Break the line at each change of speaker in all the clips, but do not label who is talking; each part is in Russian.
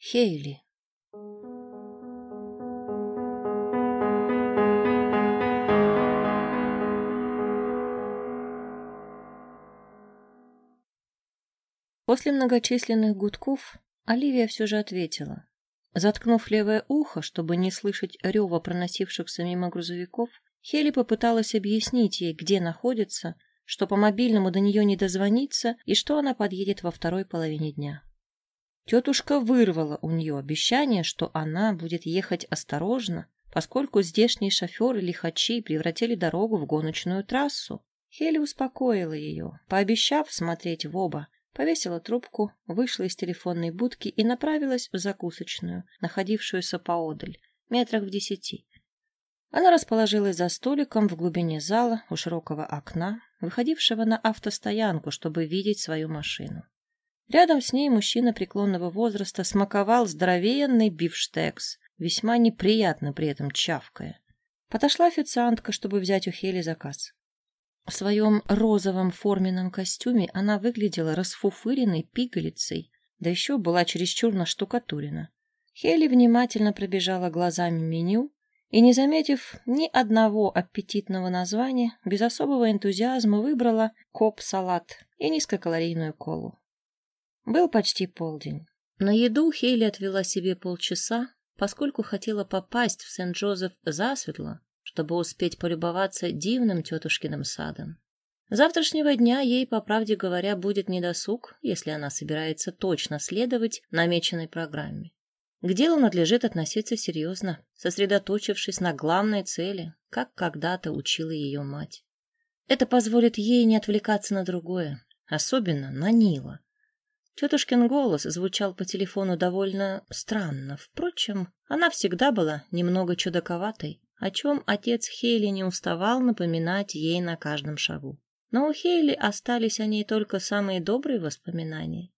Хейли. После многочисленных гудков Оливия все же ответила. Заткнув левое ухо, чтобы не слышать рева проносившихся мимо грузовиков, Хели попыталась объяснить ей, где находится, что по мобильному до нее не дозвониться и что она подъедет во второй половине дня. Тетушка вырвала у нее обещание, что она будет ехать осторожно, поскольку здешние шоферы лихачи превратили дорогу в гоночную трассу. Хели успокоила ее, пообещав смотреть в оба, повесила трубку, вышла из телефонной будки и направилась в закусочную, находившуюся поодаль, метрах в десяти. Она расположилась за столиком в глубине зала у широкого окна, выходившего на автостоянку, чтобы видеть свою машину. Рядом с ней мужчина преклонного возраста смаковал здоровенный бифштекс, весьма неприятно при этом чавкая. Подошла официантка, чтобы взять у Хели заказ. В своем розовом форменном костюме она выглядела расфуфыренной пигалицей, да еще была чересчур наштукатурена. Хели внимательно пробежала глазами меню и, не заметив ни одного аппетитного названия, без особого энтузиазма выбрала коп-салат и низкокалорийную колу. Был почти полдень. На еду Хейли отвела себе полчаса, поскольку хотела попасть в Сент-Джозеф засветло, чтобы успеть полюбоваться дивным тетушкиным садом. Завтрашнего дня ей, по правде говоря, будет недосуг, если она собирается точно следовать намеченной программе. К делу надлежит относиться серьезно, сосредоточившись на главной цели, как когда-то учила ее мать. Это позволит ей не отвлекаться на другое, особенно на Нила, Тетушкин голос звучал по телефону довольно странно. Впрочем, она всегда была немного чудаковатой, о чем отец Хейли не уставал напоминать ей на каждом шагу. Но у Хейли остались о ней только самые добрые воспоминания.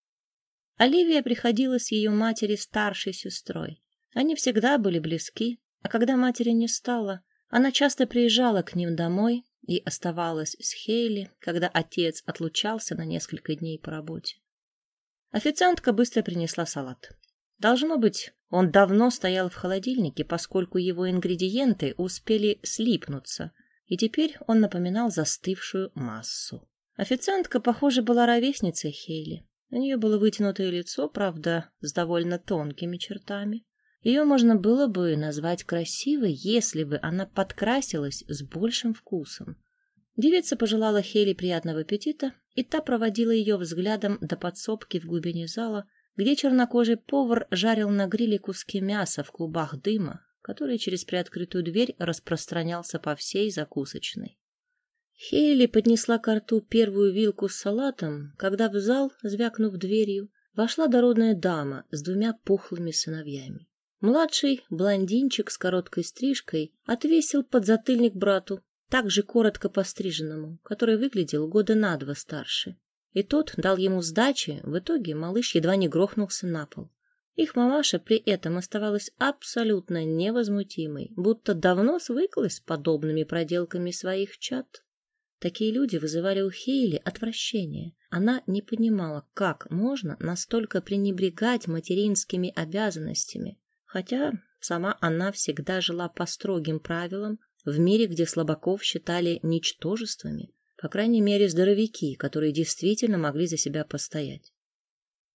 Оливия приходилась ее матери старшей сестрой. Они всегда были близки, а когда матери не стало, она часто приезжала к ним домой и оставалась с Хейли, когда отец отлучался на несколько дней по работе. Официантка быстро принесла салат. Должно быть, он давно стоял в холодильнике, поскольку его ингредиенты успели слипнуться, и теперь он напоминал застывшую массу. Официантка, похоже, была ровесницей Хейли. У нее было вытянутое лицо, правда, с довольно тонкими чертами. Ее можно было бы назвать красивой, если бы она подкрасилась с большим вкусом. Девица пожелала Хели приятного аппетита, и та проводила ее взглядом до подсобки в глубине зала, где чернокожий повар жарил на гриле куски мяса в клубах дыма, который через приоткрытую дверь распространялся по всей закусочной. Хейли поднесла к рту первую вилку с салатом, когда в зал, звякнув дверью, вошла дородная дама с двумя пухлыми сыновьями. Младший, блондинчик с короткой стрижкой, отвесил подзатыльник брату, также коротко постриженному, который выглядел года на два старше. И тот дал ему сдачи, в итоге малыш едва не грохнулся на пол. Их мамаша при этом оставалась абсолютно невозмутимой, будто давно свыклась с подобными проделками своих чад. Такие люди вызывали у Хейли отвращение. Она не понимала, как можно настолько пренебрегать материнскими обязанностями, хотя сама она всегда жила по строгим правилам, в мире, где слабаков считали ничтожествами, по крайней мере, здоровяки, которые действительно могли за себя постоять.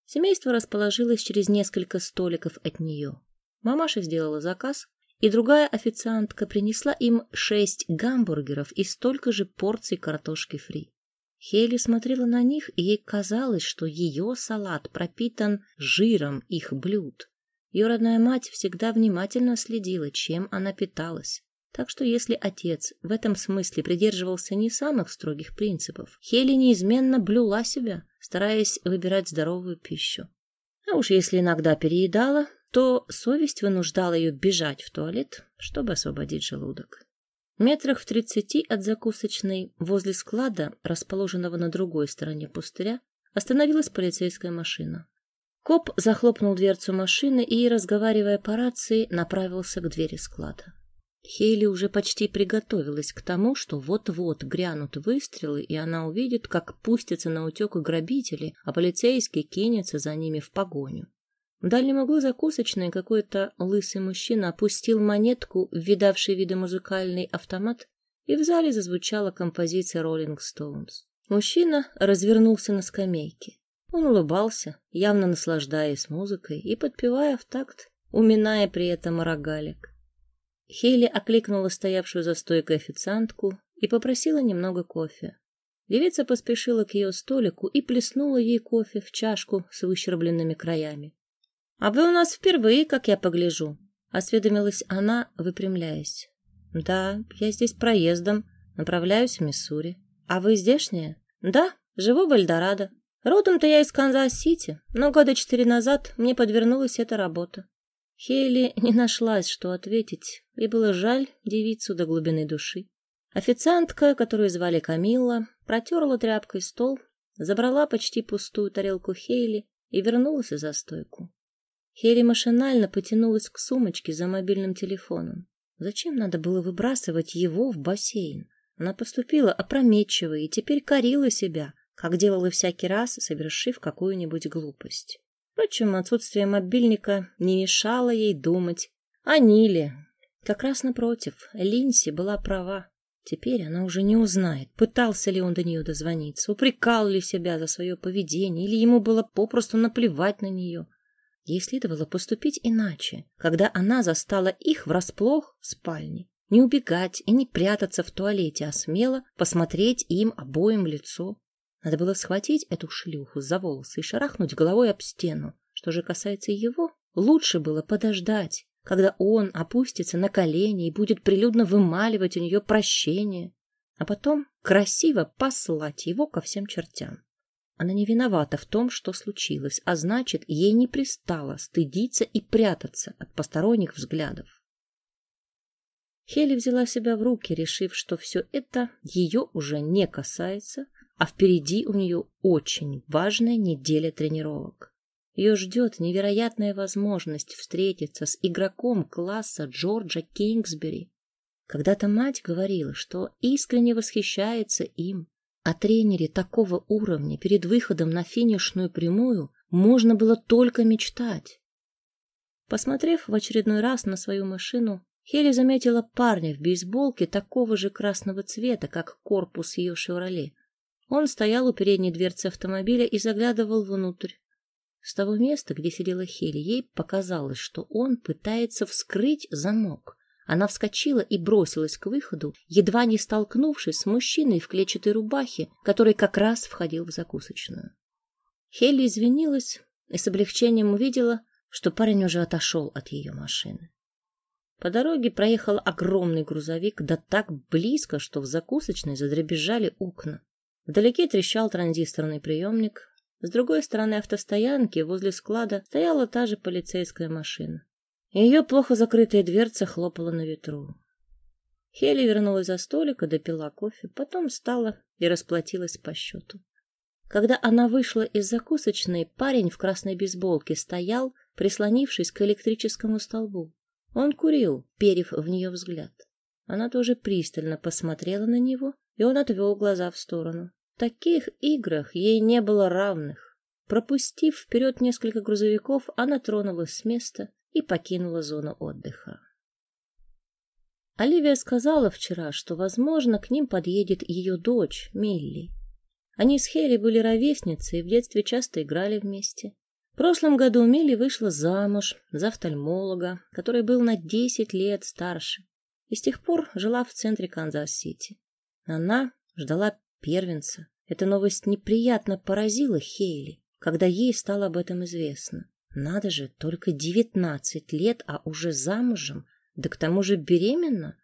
Семейство расположилось через несколько столиков от нее. Мамаша сделала заказ, и другая официантка принесла им шесть гамбургеров и столько же порций картошки фри. Хейли смотрела на них, и ей казалось, что ее салат пропитан жиром их блюд. Ее родная мать всегда внимательно следила, чем она питалась. Так что если отец в этом смысле придерживался не самых строгих принципов, Хели неизменно блюла себя, стараясь выбирать здоровую пищу. А уж если иногда переедала, то совесть вынуждала ее бежать в туалет, чтобы освободить желудок. Метрах в тридцати от закусочной, возле склада, расположенного на другой стороне пустыря, остановилась полицейская машина. Коп захлопнул дверцу машины и, разговаривая по рации, направился к двери склада. Хейли уже почти приготовилась к тому, что вот-вот грянут выстрелы, и она увидит, как пустятся на утек грабители, а полицейский кинется за ними в погоню. В дальнем углу закусочной какой-то лысый мужчина опустил монетку в видавший виды музыкальный автомат, и в зале зазвучала композиция Rolling Stones. Мужчина развернулся на скамейке. Он улыбался, явно наслаждаясь музыкой и подпевая в такт, уминая при этом рогалик. Хейли окликнула стоявшую за стойкой официантку и попросила немного кофе. Девица поспешила к ее столику и плеснула ей кофе в чашку с выщербленными краями. — А вы у нас впервые, как я погляжу, — осведомилась она, выпрямляясь. — Да, я здесь проездом, направляюсь в Миссури. А вы здешняя? — Да, живу в Эльдорадо. Родом-то я из Канзас-Сити, но года четыре назад мне подвернулась эта работа. Хейли не нашлась, что ответить, ей было жаль девицу до глубины души. Официантка, которую звали Камилла, протерла тряпкой стол, забрала почти пустую тарелку Хейли и вернулась за стойку. Хейли машинально потянулась к сумочке за мобильным телефоном. Зачем надо было выбрасывать его в бассейн? Она поступила опрометчиво и теперь корила себя, как делала всякий раз, совершив какую-нибудь глупость. Впрочем, отсутствие мобильника не мешало ей думать о Ниле. Как раз напротив, Линси была права. Теперь она уже не узнает, пытался ли он до нее дозвониться, упрекал ли себя за свое поведение, или ему было попросту наплевать на нее. Ей следовало поступить иначе, когда она застала их врасплох в спальне. Не убегать и не прятаться в туалете, а смело посмотреть им обоим в лицо. Надо было схватить эту шлюху за волосы и шарахнуть головой об стену. Что же касается его, лучше было подождать, когда он опустится на колени и будет прилюдно вымаливать у нее прощение, а потом красиво послать его ко всем чертям. Она не виновата в том, что случилось, а значит, ей не пристало стыдиться и прятаться от посторонних взглядов. Хели взяла себя в руки, решив, что все это ее уже не касается, а впереди у нее очень важная неделя тренировок. Ее ждет невероятная возможность встретиться с игроком класса Джорджа Кингсбери. Когда-то мать говорила, что искренне восхищается им. О тренере такого уровня перед выходом на финишную прямую можно было только мечтать. Посмотрев в очередной раз на свою машину, Хелли заметила парня в бейсболке такого же красного цвета, как корпус ее «Шевроле». Он стоял у передней дверцы автомобиля и заглядывал внутрь. С того места, где сидела Хели, ей показалось, что он пытается вскрыть замок. Она вскочила и бросилась к выходу, едва не столкнувшись с мужчиной в клетчатой рубахе, который как раз входил в закусочную. Хелли извинилась и с облегчением увидела, что парень уже отошел от ее машины. По дороге проехал огромный грузовик, да так близко, что в закусочной задребезжали окна. Вдалеке трещал транзисторный приемник, с другой стороны автостоянки, возле склада, стояла та же полицейская машина. Ее плохо закрытая дверца хлопала на ветру. Хелли вернулась за столик и допила кофе, потом встала и расплатилась по счету. Когда она вышла из закусочной, парень в красной бейсболке стоял, прислонившись к электрическому столбу. Он курил, перив в нее взгляд. Она тоже пристально посмотрела на него, и он отвел глаза в сторону. Таких играх ей не было равных. Пропустив вперед несколько грузовиков, она тронулась с места и покинула зону отдыха. Оливия сказала вчера, что, возможно, к ним подъедет ее дочь, Милли. Они с Хейли были ровесницы и в детстве часто играли вместе. В прошлом году Милли вышла замуж за офтальмолога, который был на десять лет старше, и с тех пор жила в центре Канзас-Сити. Она ждала первенца. Эта новость неприятно поразила Хейли, когда ей стало об этом известно. Надо же, только девятнадцать лет, а уже замужем, да к тому же беременна.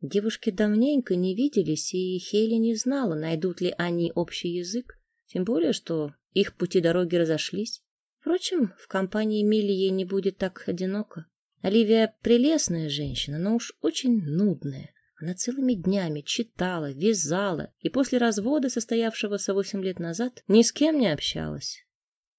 Девушки давненько не виделись, и Хейли не знала, найдут ли они общий язык, тем более, что их пути дороги разошлись. Впрочем, в компании Милли ей не будет так одиноко. Оливия прелестная женщина, но уж очень нудная. Она целыми днями читала, вязала и после развода, состоявшегося восемь лет назад, ни с кем не общалась.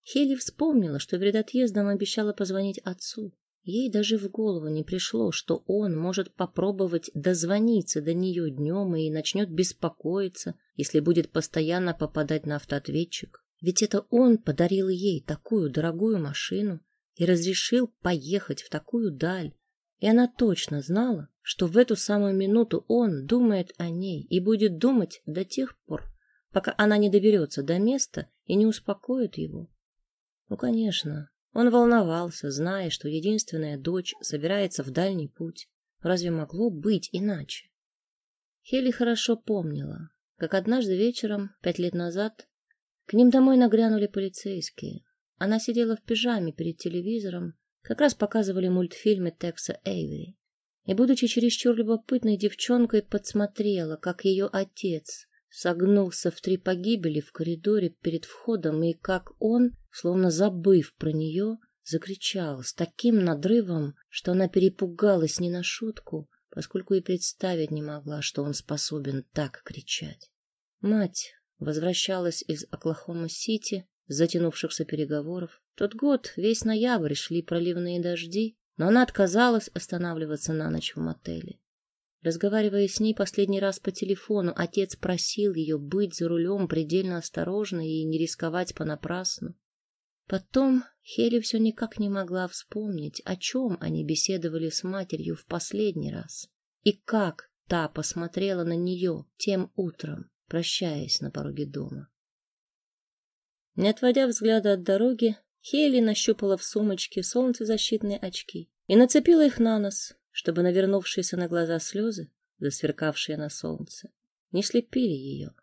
Хелли вспомнила, что перед отъездом обещала позвонить отцу. Ей даже в голову не пришло, что он может попробовать дозвониться до нее днем и начнет беспокоиться, если будет постоянно попадать на автоответчик. Ведь это он подарил ей такую дорогую машину, и разрешил поехать в такую даль. И она точно знала, что в эту самую минуту он думает о ней и будет думать до тех пор, пока она не доберется до места и не успокоит его. Ну, конечно, он волновался, зная, что единственная дочь собирается в дальний путь. Разве могло быть иначе? Хелли хорошо помнила, как однажды вечером, пять лет назад, к ним домой нагрянули полицейские. Она сидела в пижаме перед телевизором, как раз показывали мультфильмы Текса Эйвери. И, будучи чересчур любопытной девчонкой, подсмотрела, как ее отец согнулся в три погибели в коридоре перед входом, и как он, словно забыв про нее, закричал с таким надрывом, что она перепугалась не на шутку, поскольку и представить не могла, что он способен так кричать. Мать возвращалась из Оклахома-Сити, затянувшихся переговоров. Тот год, весь ноябрь, шли проливные дожди, но она отказалась останавливаться на ночь в мотеле. Разговаривая с ней последний раз по телефону, отец просил ее быть за рулем предельно осторожной и не рисковать понапрасну. Потом Хели все никак не могла вспомнить, о чем они беседовали с матерью в последний раз и как та посмотрела на нее тем утром, прощаясь на пороге дома. Не отводя взгляда от дороги, Хейли нащупала в сумочке солнцезащитные очки и нацепила их на нос, чтобы навернувшиеся на глаза слезы, засверкавшие на солнце, не слепили ее.